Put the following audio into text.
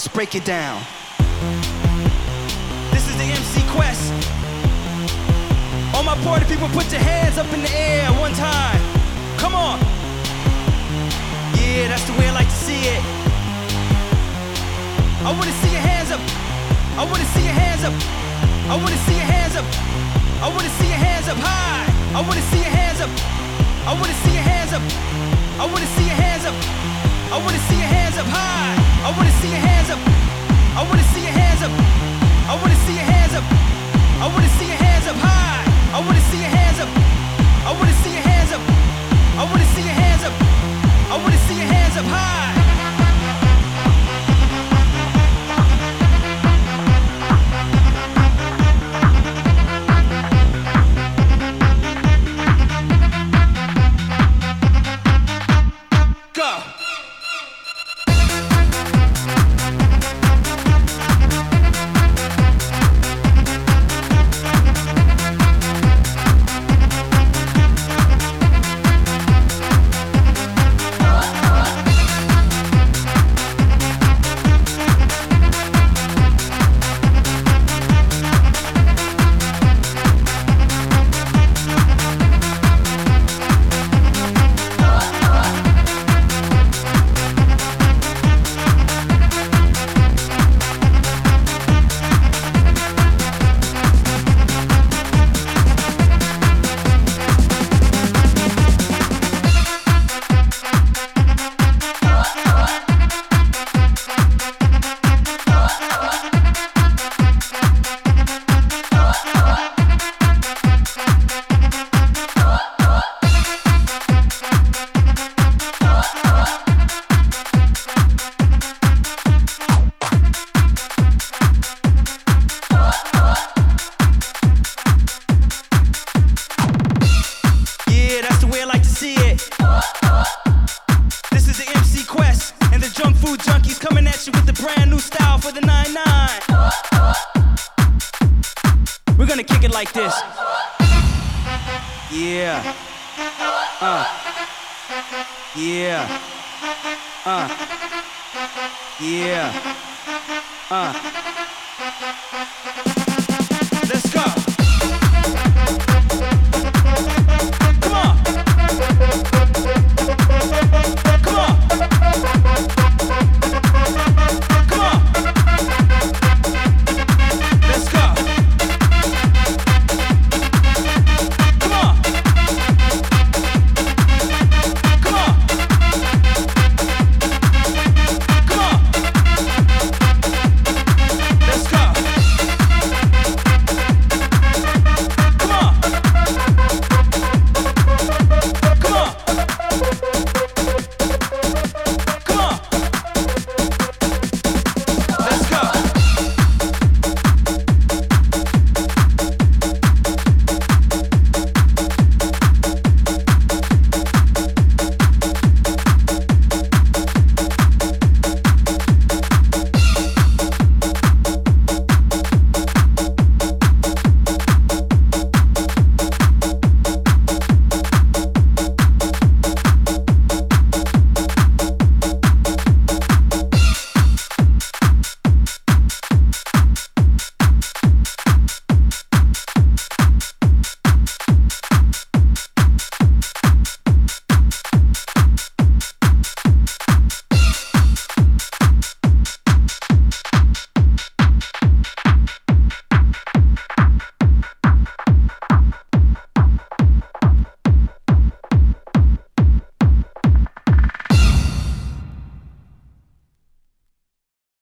Let's break it down. This is the MC Quest. All my party people, put your hands up in the air one time. Come on. Yeah, that's the way I like to see it. I wanna see your hands up. I wanna see your hands up. I wanna see your hands up. I wanna see your hands up high. I wanna see your hands up. I wanna see your hands up. I wanna see your hands up. I wanna see your hands up high. I wanna time. We're gonna kick it like this. Yeah. Uh. Yeah. Uh. Yeah. Uh.